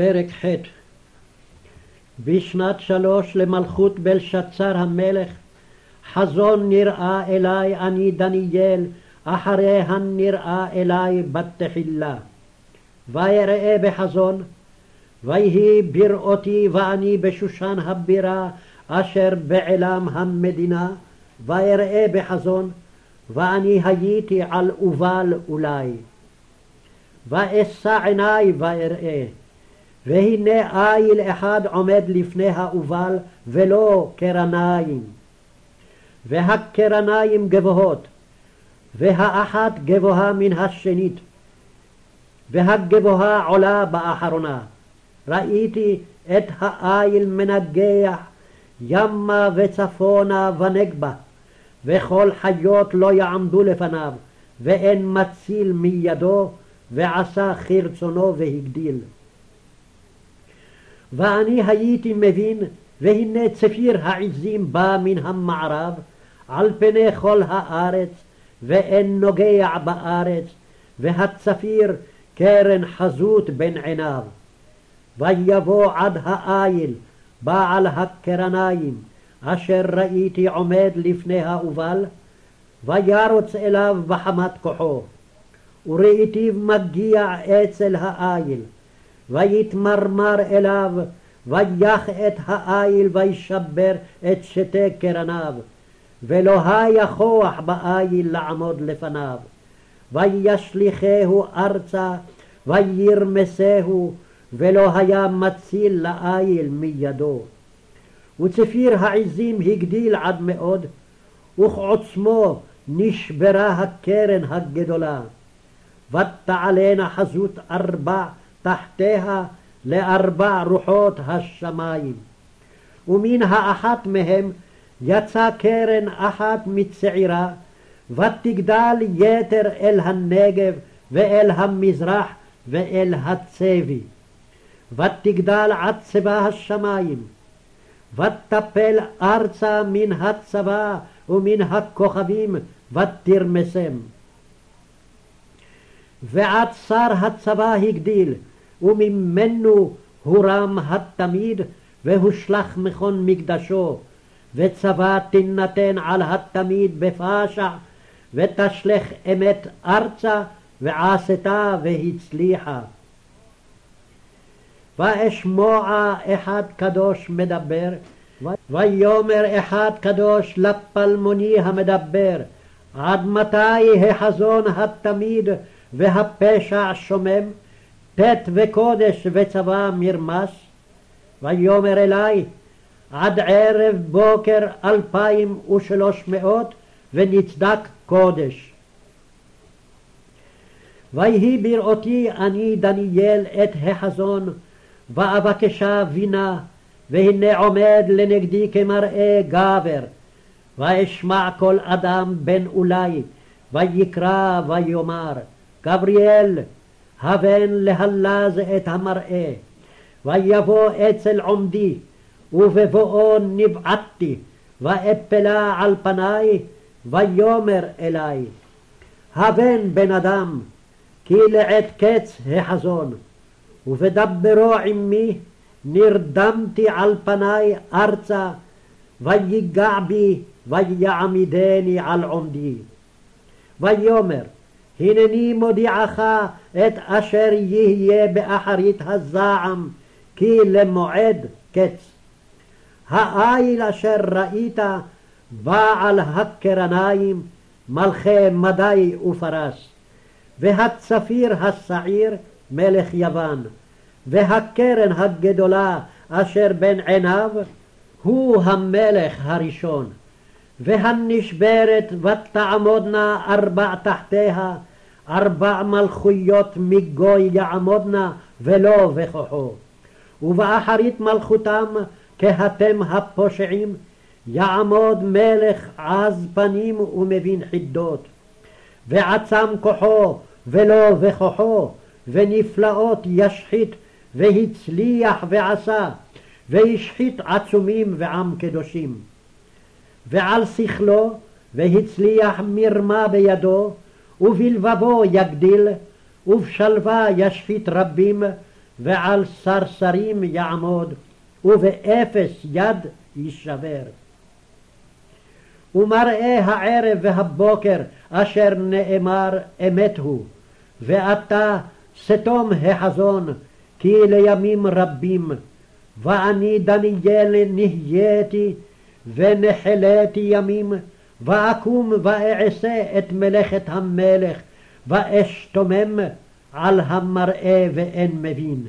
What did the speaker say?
פרק ח' בשנת שלוש למלכות בלשצר המלך חזון נראה אלי אני דניאל אחרי הנראה אלי בתחילה ויראה בחזון ויהי בראותי ואני בשושן הבירה אשר בעלם המדינה ואראה בחזון ואני הייתי על אובל אולי. ואשא עיני ואראה והנה איל אחד עומד לפני האובל ולא קרניים והקרניים גבוהות והאחת גבוהה מן השנית והגבוהה עולה באחרונה ראיתי את האיל מנגח ימה וצפונה ונגבה וכל חיות לא יעמדו לפניו ואין מציל מידו ועשה כרצונו והגדיל. ואני הייתי מבין, והנה צפיר העזים בא מן המערב, על פני כל הארץ, ואין נוגע בארץ, והצפיר קרן חזות בין עיניו. ויבוא עד האיל, בעל הקרניים, אשר ראיתי עומד לפני האובל, וירוץ אליו בחמת כוחו. וראיתיו מגיע אצל האיל, ויתמרמר אליו, ויח את האיל וישבר את שתי קרניו, ולא היה כוח באיל לעמוד לפניו. וישליכהו ארצה, וירמסהו, ולא היה מציל לאיל מידו. וצפיר העזים הגדיל עד מאוד, וכעוצמו נשברה הקרן הגדולה. ותעלנה חזות ארבע תחתיה לארבע רוחות השמיים. ומן האחת מהם יצא קרן אחת מצעירה, ותגדל יתר אל הנגב ואל המזרח ואל הצבי. ותגדל עד צבא השמיים, ותפל ארצה מן הצבא ומן הכוכבים, ותרמסם. ועד שר הצבא הגדיל, וממנו הורם התמיד, והושלך מכון מקדשו, וצבא תינתן על התמיד בפשע, ותשלך אמת ארצה, ועשתה והצליחה. ואשמוע אחד קדוש מדבר, ויאמר אחד קדוש לפלמוני המדבר, עד מתי החזון התמיד והפשע שומם, ט' וקודש וצבא מרמס? ויאמר אלי, עד ערב בוקר אלפיים ושלוש מאות ונצדק קודש. ויהי בראותי אני דניאל את החזון, ואבקשה בינה, והנה עומד לנגדי כמראה גבר. ואשמע כל אדם בן אולי, ויקרא ויאמר, גבריאל, הבן להלז את המראה. ויבוא אצל עומדי, ובבואו נבעטתי, ואפלה על פניי, ויאמר אלי, הבן בן אדם, כי לעת קץ החזון, ובדברו עמי נרדמתי על פניי ארצה, ויגע בי, ויעמידני על עומדי. ויאמר, הנני מודיעך את אשר יהיה באחרית הזעם, כי למועד קץ. האיל אשר ראית בעל הקרניים, מלכי מדי ופרס, והצפיר השעיר מלך יוון, והקרן הגדולה אשר בין עיניו הוא המלך הראשון. והנשברת ותעמודנה ארבע תחתיה ארבע מלכויות מגוי יעמודנה ולא בכוחו. ובאחרית מלכותם כהתם הפושעים יעמוד מלך עז פנים ומבין חידות. ועצם כוחו ולא בכוחו ונפלאות ישחית והצליח ועשה והשחית עצומים ועם קדושים. ועל שכלו והצליח מרמה בידו ובלבבו יגדיל, ובשלווה ישפית רבים, ועל סרסרים יעמוד, ובאפס יד יישבר. ומראה הערב והבוקר אשר נאמר אמת הוא, ועתה סתום החזון, כי לימים רבים, ואני דניאל נהייתי, ונחלתי ימים, ואקום ואעשה את מלאכת המלך, ואשתומם על המראה ואין מבין.